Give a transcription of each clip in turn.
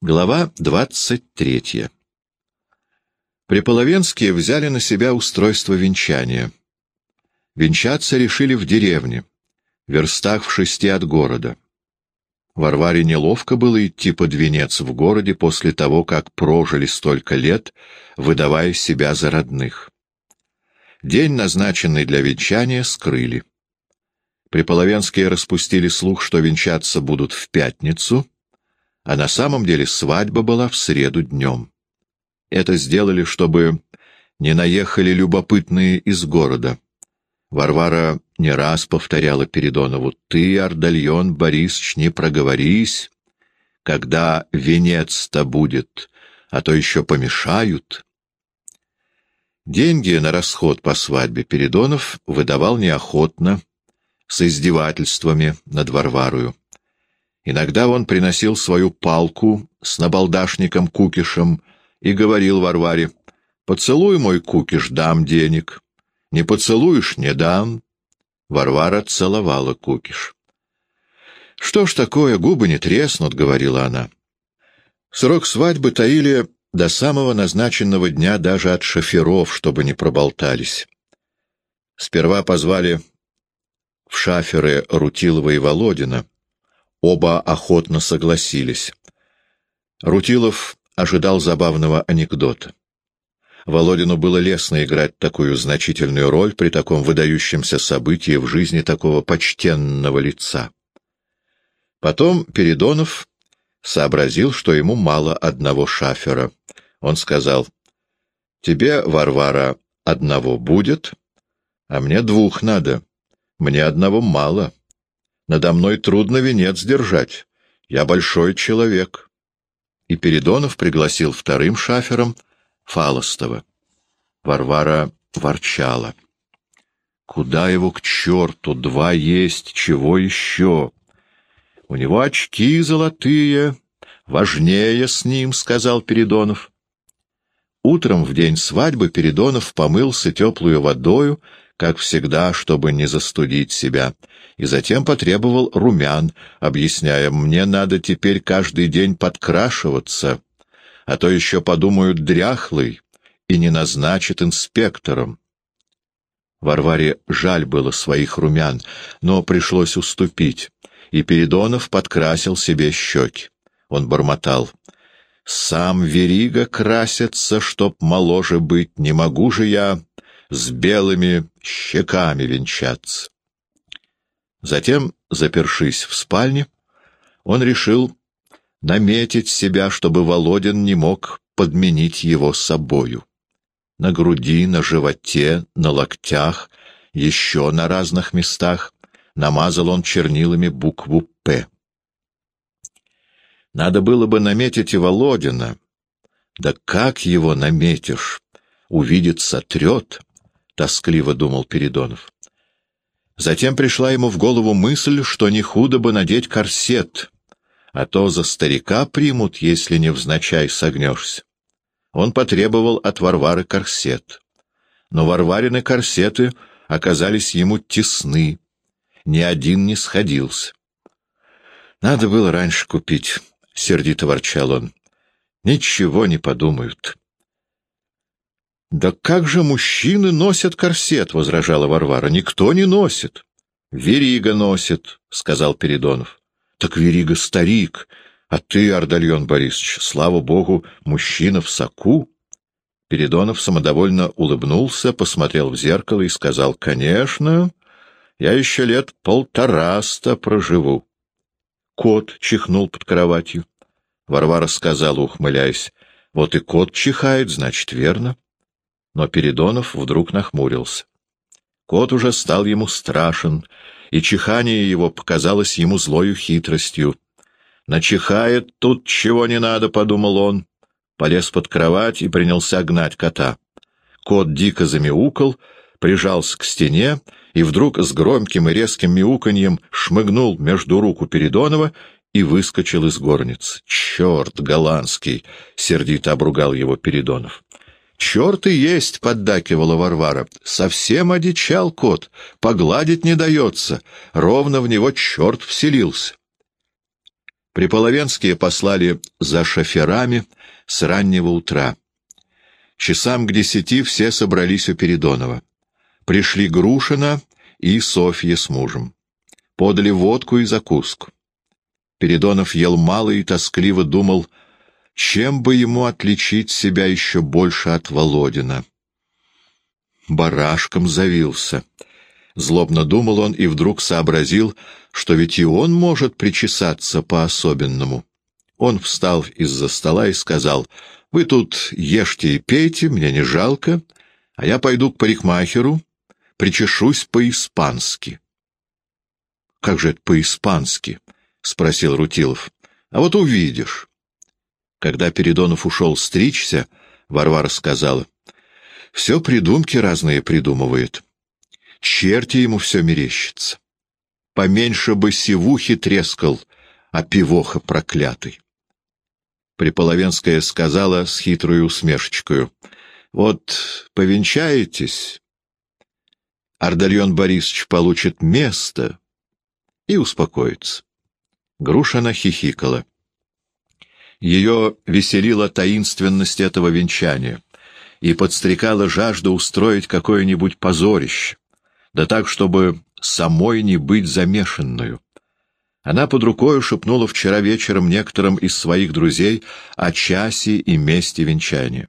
Глава двадцать третья. Приполовенские взяли на себя устройство венчания. Венчаться решили в деревне, верстах в шести от города. Варваре неловко было идти под венец в городе после того, как прожили столько лет, выдавая себя за родных. День, назначенный для венчания, скрыли. Приполовенские распустили слух, что венчаться будут в пятницу — а на самом деле свадьба была в среду днем. Это сделали, чтобы не наехали любопытные из города. Варвара не раз повторяла Передонову, «Ты, Ардальон Борисович, не проговорись, когда венец-то будет, а то еще помешают». Деньги на расход по свадьбе Передонов выдавал неохотно, с издевательствами над Варварою. Иногда он приносил свою палку с набалдашником Кукишем и говорил Варваре, «Поцелуй мой Кукиш, дам денег. Не поцелуешь — не дам». Варвара целовала Кукиш. «Что ж такое, губы не треснут», — говорила она. Срок свадьбы таили до самого назначенного дня даже от шоферов, чтобы не проболтались. Сперва позвали в шаферы Рутилова и Володина — Оба охотно согласились. Рутилов ожидал забавного анекдота. Володину было лестно играть такую значительную роль при таком выдающемся событии в жизни такого почтенного лица. Потом Передонов сообразил, что ему мало одного шафера. Он сказал, «Тебе, Варвара, одного будет, а мне двух надо. Мне одного мало». Надо мной трудно венец держать. Я большой человек. И Передонов пригласил вторым шафером Фалостова. Варвара ворчала. Куда его к черту? Два есть, чего еще? У него очки золотые, важнее с ним, — сказал Передонов. Утром в день свадьбы Передонов помылся теплую водою, как всегда, чтобы не застудить себя, и затем потребовал румян, объясняя, «Мне надо теперь каждый день подкрашиваться, а то еще подумают дряхлый и не назначат инспектором». Варваре жаль было своих румян, но пришлось уступить, и Передонов подкрасил себе щеки. Он бормотал. «Сам Верига красится, чтоб моложе быть, не могу же я с белыми щеками венчаться». Затем, запершись в спальне, он решил наметить себя, чтобы Володин не мог подменить его собою. На груди, на животе, на локтях, еще на разных местах намазал он чернилами букву «П». Надо было бы наметить и Володина. Да как его наметишь? Увидит, сотрет, — тоскливо думал Передонов. Затем пришла ему в голову мысль, что не худо бы надеть корсет, а то за старика примут, если невзначай согнешься. Он потребовал от Варвары корсет. Но Варварины корсеты оказались ему тесны, ни один не сходился. «Надо было раньше купить», — сердито ворчал он. «Ничего не подумают». «Да как же мужчины носят корсет?» — возражала Варвара. «Никто не носит». «Верига носит», — сказал Передонов. «Так Верига старик, а ты, Ардальон Борисович, слава богу, мужчина в соку». Передонов самодовольно улыбнулся, посмотрел в зеркало и сказал, «Конечно, я еще лет полтораста проживу». Кот чихнул под кроватью. Варвара сказала, ухмыляясь, «Вот и кот чихает, значит, верно» но Передонов вдруг нахмурился. Кот уже стал ему страшен, и чихание его показалось ему злою хитростью. «Начихает тут чего не надо», — подумал он. Полез под кровать и принялся гнать кота. Кот дико замяукал, прижался к стене и вдруг с громким и резким мяуканьем шмыгнул между рук у Передонова и выскочил из горницы. «Черт, голландский!» — сердито обругал его Передонов. «Черт и есть!» — поддакивала Варвара. «Совсем одичал кот, погладить не дается, ровно в него черт вселился». Приполовенские послали за шоферами с раннего утра. Часам к десяти все собрались у Передонова. Пришли Грушина и Софья с мужем. Подали водку и закуску. Передонов ел мало и тоскливо думал, чем бы ему отличить себя еще больше от Володина. Барашком завился. Злобно думал он и вдруг сообразил, что ведь и он может причесаться по-особенному. Он встал из-за стола и сказал, «Вы тут ешьте и пейте, мне не жалко, а я пойду к парикмахеру, причешусь по-испански». «Как же это по-испански?» — спросил Рутилов. «А вот увидишь». Когда Передонов ушел стричься, Варвара сказала, «Все придумки разные придумывает. Черти ему все мерещится. Поменьше бы сивухи трескал, а пивоха проклятый». Приполовенская сказала с хитрой усмешечкою, «Вот повенчаетесь, Ардальон Борисович получит место и успокоится». Грушина хихикала. Ее веселила таинственность этого венчания и подстрекала жажда устроить какое-нибудь позорище, да так, чтобы самой не быть замешанную. Она под рукою шепнула вчера вечером некоторым из своих друзей о часе и месте венчания.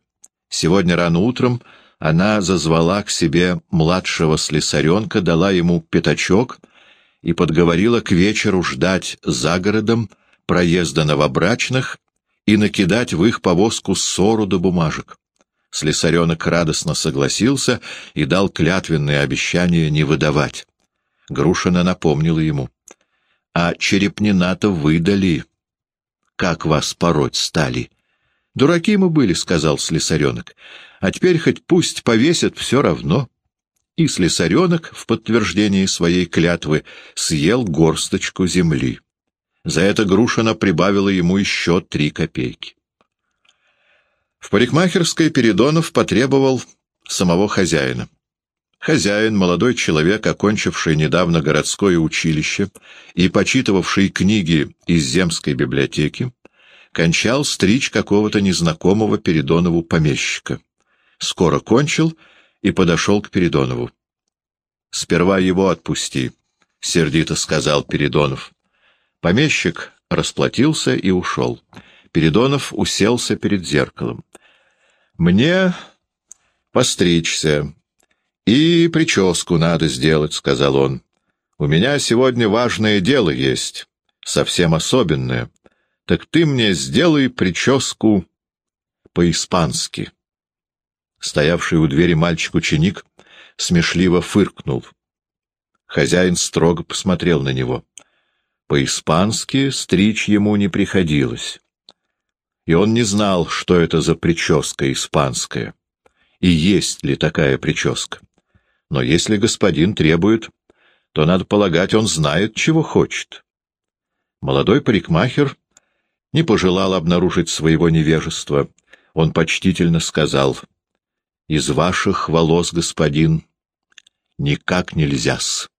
Сегодня рано утром она зазвала к себе младшего слесаренка, дала ему пятачок и подговорила к вечеру ждать за городом проезда новобрачных и накидать в их повозку ссору до бумажек. Слесаренок радостно согласился и дал клятвенное обещание не выдавать. Грушина напомнила ему. — А черепнина-то выдали. Как вас пороть стали? — Дураки мы были, — сказал слесаренок. — А теперь хоть пусть повесят все равно. И слесаренок в подтверждении своей клятвы съел горсточку земли. За это Грушина прибавила ему еще три копейки. В парикмахерской Передонов потребовал самого хозяина. Хозяин, молодой человек, окончивший недавно городское училище и почитывавший книги из земской библиотеки, кончал стричь какого-то незнакомого Передонову помещика. Скоро кончил и подошел к Передонову. — Сперва его отпусти, — сердито сказал Передонов. Помещик расплатился и ушел. Передонов уселся перед зеркалом. «Мне постричься и прическу надо сделать», — сказал он. «У меня сегодня важное дело есть, совсем особенное. Так ты мне сделай прическу по-испански». Стоявший у двери мальчик-ученик смешливо фыркнул. Хозяин строго посмотрел на него. По-испански стричь ему не приходилось. И он не знал, что это за прическа испанская, и есть ли такая прическа. Но если господин требует, то, надо полагать, он знает, чего хочет. Молодой парикмахер не пожелал обнаружить своего невежества. Он почтительно сказал, «Из ваших волос, господин, никак нельзя-с».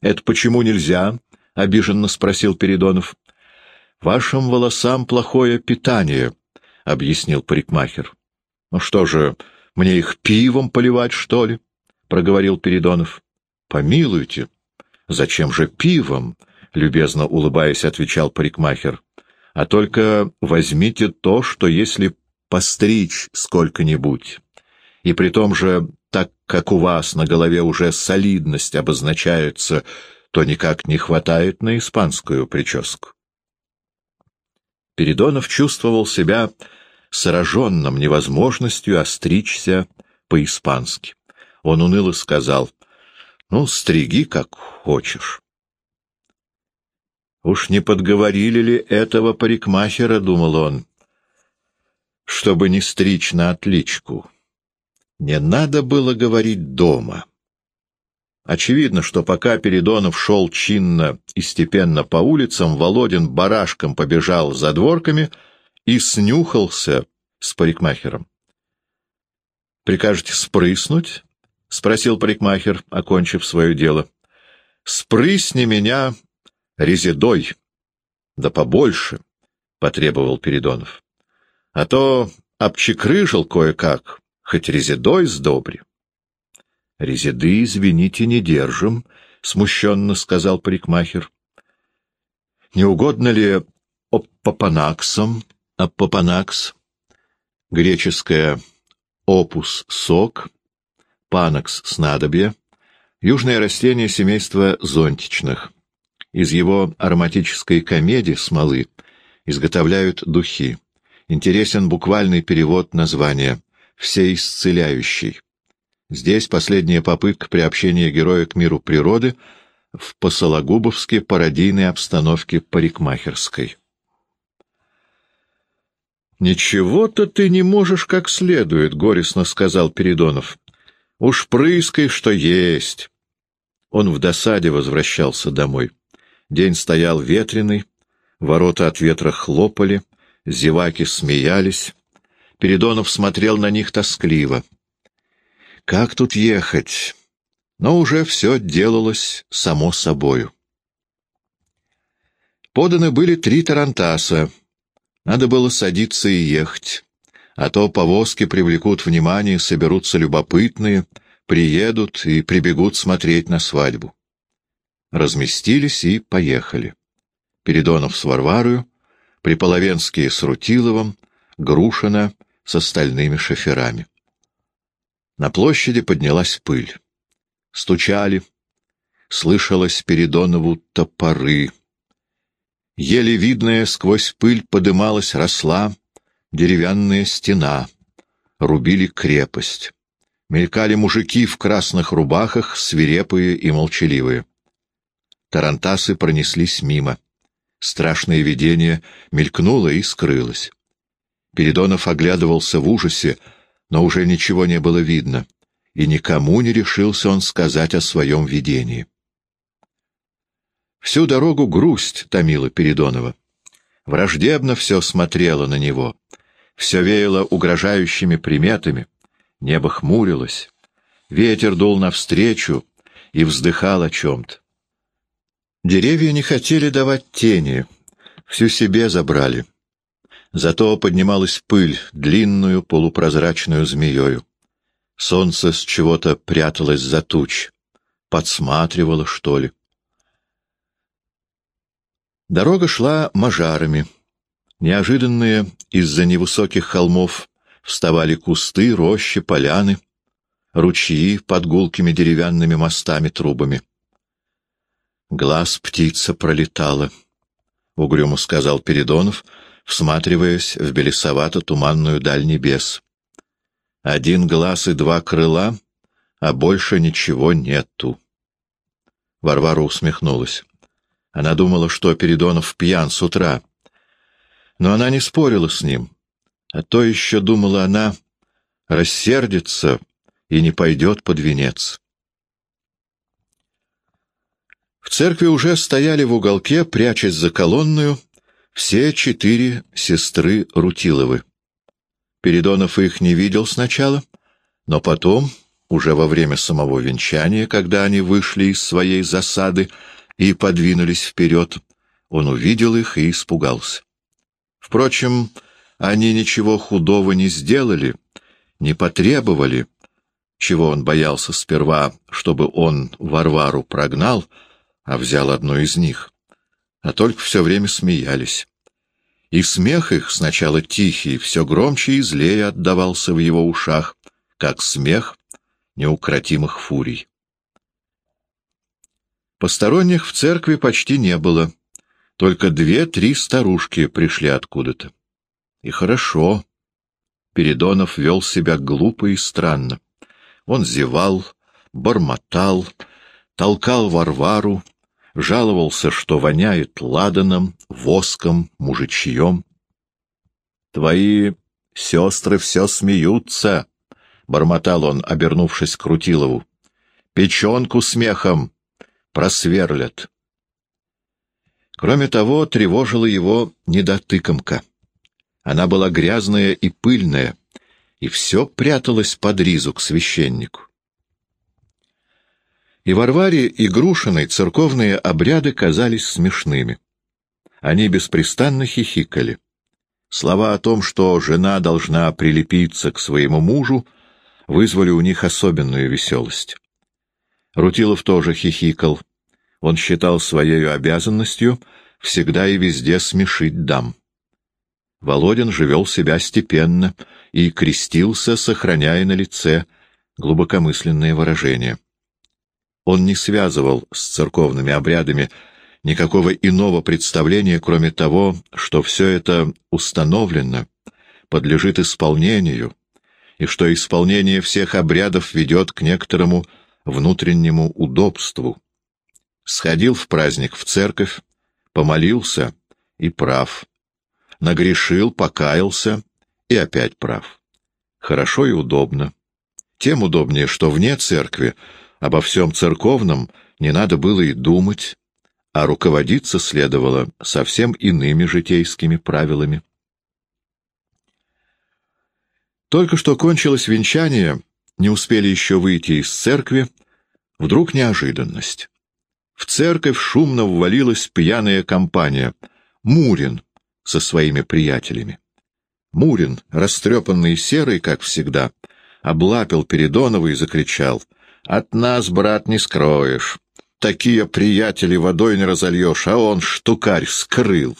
«Это почему нельзя?» — обиженно спросил Передонов. — Вашим волосам плохое питание, — объяснил парикмахер. — Ну что же, мне их пивом поливать, что ли? — проговорил Передонов. — Помилуйте. — Зачем же пивом? — любезно улыбаясь, отвечал парикмахер. — А только возьмите то, что если постричь сколько-нибудь, и при том же, так как у вас на голове уже солидность обозначается, то никак не хватает на испанскую прическу. Передонов чувствовал себя сраженным невозможностью остричься по-испански. Он уныло сказал, «Ну, стриги, как хочешь». «Уж не подговорили ли этого парикмахера, — думал он, — чтобы не стричь на отличку? Не надо было говорить дома». Очевидно, что пока Передонов шел чинно и степенно по улицам, Володин барашком побежал за дворками и снюхался с парикмахером. — Прикажете спрыснуть? — спросил парикмахер, окончив свое дело. — Спрысни меня резидой. Да побольше, — потребовал Передонов. — А то обчекрыжил кое-как, хоть резидой сдобри. — Резиды, извините, не держим, — смущенно сказал парикмахер. — Не угодно ли оппапанаксом, оппапанакс, греческое опус — сок, панакс — снадобье, южное растение семейства зонтичных. Из его ароматической комедии смолы изготовляют духи. Интересен буквальный перевод названия «всеисцеляющий». Здесь последняя попытка приобщения героя к миру природы в посологубовской пародийной обстановке парикмахерской. «Ничего-то ты не можешь как следует», — горестно сказал Передонов. «Уж прыскай, что есть». Он в досаде возвращался домой. День стоял ветреный, ворота от ветра хлопали, зеваки смеялись. Передонов смотрел на них тоскливо. «Как тут ехать?» Но уже все делалось само собою. Поданы были три тарантаса — надо было садиться и ехать, а то повозки привлекут внимание, соберутся любопытные, приедут и прибегут смотреть на свадьбу. Разместились и поехали. Передонов с Варварою, Приполовенские с Рутиловым, Грушина с остальными шоферами. На площади поднялась пыль. Стучали. Слышалось Передонову топоры — Еле видная сквозь пыль подымалась, росла деревянная стена. Рубили крепость. Мелькали мужики в красных рубахах, свирепые и молчаливые. Тарантасы пронеслись мимо. Страшное видение мелькнуло и скрылось. Передонов оглядывался в ужасе, но уже ничего не было видно, и никому не решился он сказать о своем видении. Всю дорогу грусть томила Передонова. Враждебно все смотрело на него. Все веяло угрожающими приметами. Небо хмурилось. Ветер дул навстречу и вздыхал о чем-то. Деревья не хотели давать тени, всю себе забрали. Зато поднималась пыль, длинную полупрозрачную змеёю. Солнце с чего-то пряталось за туч, подсматривало, что ли. Дорога шла мажарами. Неожиданные из-за невысоких холмов вставали кусты, рощи, поляны, ручьи под гулкими деревянными мостами-трубами. Глаз птица пролетала, — угрюмо сказал Передонов, всматриваясь в белесовато-туманную даль небес. Один глаз и два крыла, а больше ничего нету. Варвара усмехнулась. Она думала, что Передонов пьян с утра. Но она не спорила с ним. А то еще, думала она, рассердится и не пойдет под венец. В церкви уже стояли в уголке, прячась за колонную, все четыре сестры Рутиловы. Передонов их не видел сначала, но потом, уже во время самого венчания, когда они вышли из своей засады, и подвинулись вперед. Он увидел их и испугался. Впрочем, они ничего худого не сделали, не потребовали, чего он боялся сперва, чтобы он Варвару прогнал, а взял одну из них, а только все время смеялись. И смех их, сначала тихий, все громче и злее отдавался в его ушах, как смех неукротимых фурий. Посторонних в церкви почти не было. Только две-три старушки пришли откуда-то. И хорошо. Передонов вел себя глупо и странно. Он зевал, бормотал, толкал Варвару, жаловался, что воняет ладаном, воском, мужичьем. «Твои сестры все смеются», — бормотал он, обернувшись к Крутилову. «Печенку смехом просверлят. Кроме того, тревожила его недотыкомка. Она была грязная и пыльная, и все пряталось под ризу к священнику. И Варваре и Грушиной церковные обряды казались смешными. они беспрестанно хихикали. Слова о том, что жена должна прилепиться к своему мужу, вызвали у них особенную веселость. Рутилов тоже хихикал. Он считал своей обязанностью всегда и везде смешить дам. Володин же вел себя степенно и крестился, сохраняя на лице глубокомысленные выражения. Он не связывал с церковными обрядами никакого иного представления, кроме того, что все это установлено, подлежит исполнению, и что исполнение всех обрядов ведет к некоторому внутреннему удобству. Сходил в праздник в церковь, помолился и прав. Нагрешил, покаялся и опять прав. Хорошо и удобно. Тем удобнее, что вне церкви обо всем церковном не надо было и думать, а руководиться следовало совсем иными житейскими правилами. Только что кончилось венчание, не успели еще выйти из церкви, вдруг неожиданность. В церковь шумно ввалилась пьяная компания. Мурин со своими приятелями. Мурин, растрепанный серый, как всегда, облапил Передонова и закричал. «От нас, брат, не скроешь. Такие приятели водой не разольешь, а он, штукарь, скрыл».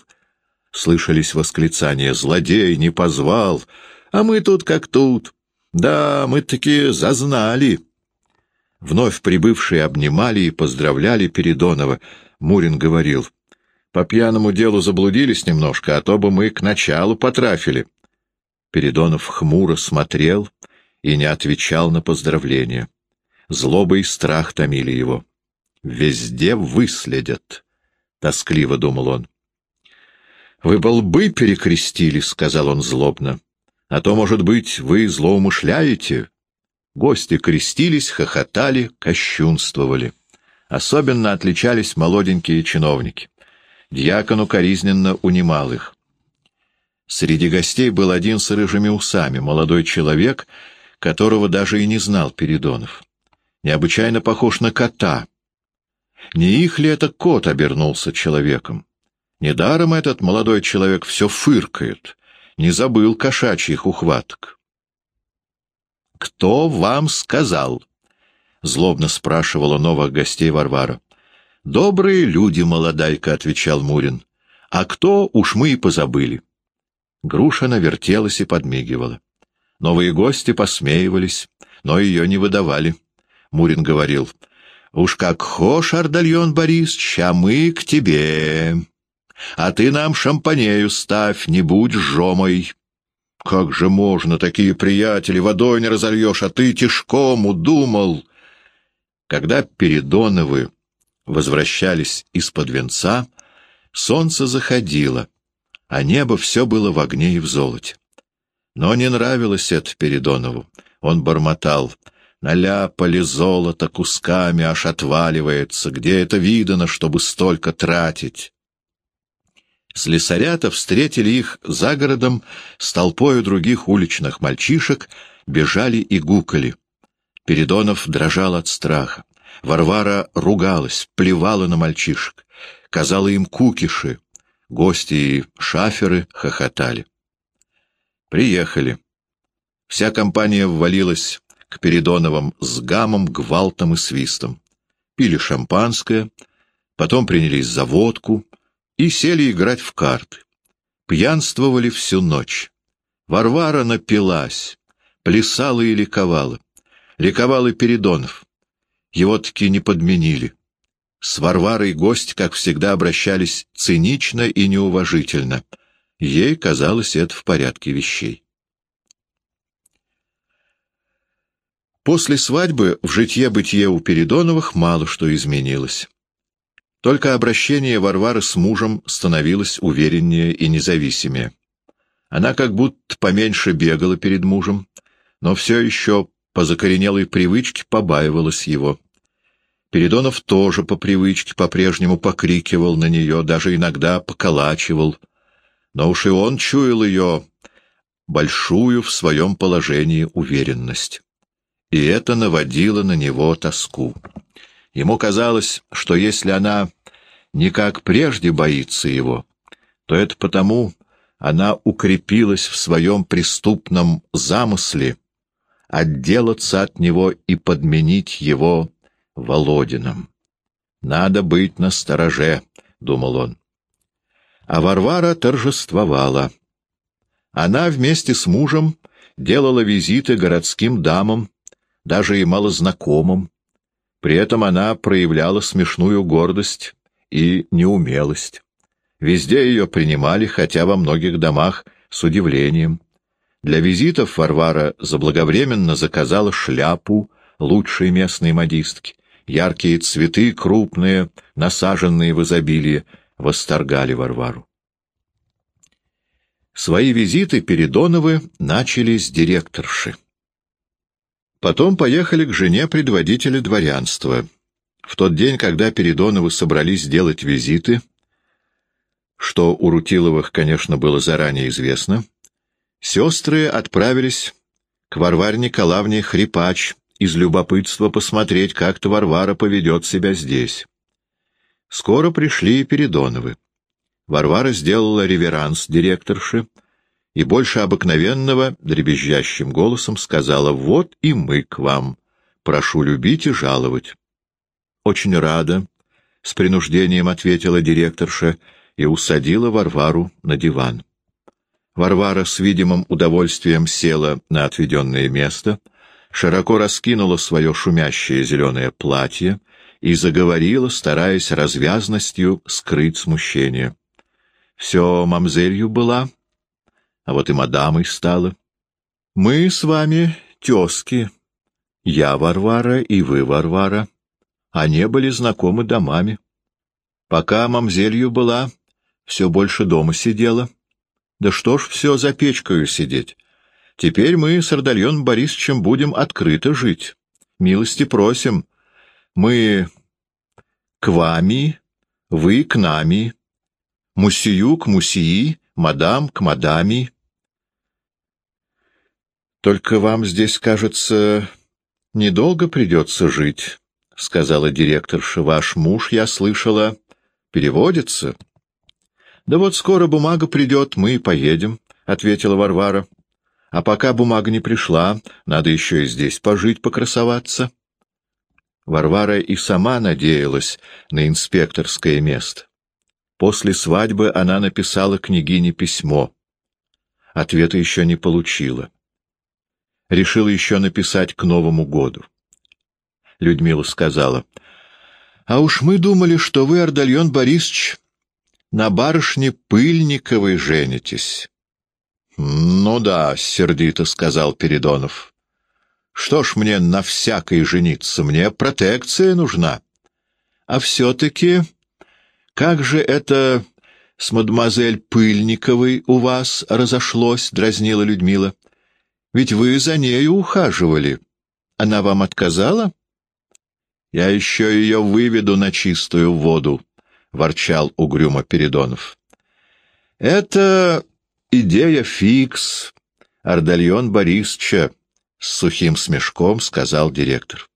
Слышались восклицания «Злодей не позвал!» А мы тут как тут. Да, мы таки зазнали. Вновь прибывшие обнимали и поздравляли Передонова. Мурин говорил, по пьяному делу заблудились немножко, а то бы мы к началу потрафили. Передонов хмуро смотрел и не отвечал на поздравления. Злоба страх томили его. «Везде выследят», — тоскливо думал он. «Вы бы лбы перекрестили», — сказал он злобно. А то, может быть, вы злоумышляете?» Гости крестились, хохотали, кощунствовали. Особенно отличались молоденькие чиновники. Дьякону коризненно унимал их. Среди гостей был один с рыжими усами, молодой человек, которого даже и не знал Передонов. Необычайно похож на кота. Не их ли это кот обернулся человеком? Недаром этот молодой человек все фыркает, не забыл кошачьих ухваток. «Кто вам сказал?» — злобно спрашивала новых гостей Варвара. «Добрые люди, молодайка», — отвечал Мурин. «А кто, уж мы и позабыли». Грушина вертелась и подмигивала. Новые гости посмеивались, но ее не выдавали. Мурин говорил, «Уж как хошь, Ардальон Борисович, а мы к тебе». А ты нам шампанею ставь, не будь жомой. Как же можно, такие приятели, водой не разольешь, а ты тишком удумал. Когда Передоновы возвращались из-под венца, солнце заходило, а небо все было в огне и в золоте. Но не нравилось это Передонову. Он бормотал. Наляпали золото кусками, аж отваливается. Где это видано, чтобы столько тратить? Слесарята встретили их за городом с толпою других уличных мальчишек, бежали и гукали. Передонов дрожал от страха. Варвара ругалась, плевала на мальчишек, казала им кукиши. Гости и шаферы хохотали. Приехали. Вся компания ввалилась к Передоновым с гамом, гвалтом и свистом. Пили шампанское, потом принялись за водку, и сели играть в карты. Пьянствовали всю ночь. Варвара напилась, плясала и ликовала. Ликовал и Передонов. Его-таки не подменили. С Варварой гость, как всегда, обращались цинично и неуважительно. Ей казалось это в порядке вещей. После свадьбы в житье-бытие у Передоновых мало что изменилось. Только обращение Варвары с мужем становилось увереннее и независимее. Она как будто поменьше бегала перед мужем, но все еще по закоренелой привычке побаивалась его. Передонов тоже по привычке по-прежнему покрикивал на нее, даже иногда поколачивал. Но уж и он чуял ее большую в своем положении уверенность. И это наводило на него тоску. Ему казалось, что если она не как прежде боится его, то это потому она укрепилась в своем преступном замысле отделаться от него и подменить его Володином. «Надо быть настороже», — думал он. А Варвара торжествовала. Она вместе с мужем делала визиты городским дамам, даже и малознакомым. При этом она проявляла смешную гордость и неумелость. Везде ее принимали, хотя во многих домах с удивлением. Для визитов Варвара заблаговременно заказала шляпу лучшей местной модистки. Яркие цветы, крупные, насаженные в изобилии, восторгали Варвару. Свои визиты Передоновы начали с директорши. Потом поехали к жене предводителя дворянства. В тот день, когда Передоновы собрались делать визиты, что у Рутиловых, конечно, было заранее известно, сестры отправились к Варваре Николаевне Хрипач из любопытства посмотреть, как-то Варвара поведет себя здесь. Скоро пришли и Передоновы. Варвара сделала реверанс директорши и больше обыкновенного дребезжащим голосом сказала «Вот и мы к вам. Прошу любить и жаловать». «Очень рада», — с принуждением ответила директорша и усадила Варвару на диван. Варвара с видимым удовольствием села на отведенное место, широко раскинула свое шумящее зеленое платье и заговорила, стараясь развязностью скрыть смущение. «Все мамзелью была, а вот и мадамой стала. Мы с вами тезки, я Варвара и вы Варвара, а не были знакомы домами. Пока мамзелью была, все больше дома сидела. Да что ж все за печкою сидеть? Теперь мы с Ардальоном Борисовичем будем открыто жить. Милости просим. Мы к вами, вы к нами. Мусию к мусии, мадам к мадами. Только вам здесь, кажется, недолго придется жить, — сказала директорша. Ваш муж, я слышала, переводится. — Да вот скоро бумага придет, мы и поедем, — ответила Варвара. — А пока бумага не пришла, надо еще и здесь пожить, покрасоваться. Варвара и сама надеялась на инспекторское место. После свадьбы она написала княгине письмо. Ответа еще не получила. Решила еще написать к Новому году. Людмила сказала, — А уж мы думали, что вы, Ардальон Борисович, на барышне Пыльниковой женитесь. — Ну да, — сердито сказал Передонов. — Что ж мне на всякой жениться? Мне протекция нужна. А все-таки, как же это с мадемуазель Пыльниковой у вас разошлось? — дразнила Людмила. — Ведь вы за нею ухаживали. Она вам отказала? — Я еще ее выведу на чистую воду, ворчал угрюмо Передонов. «Это идея фикс, Ардальон Борисовича», — с сухим смешком сказал директор.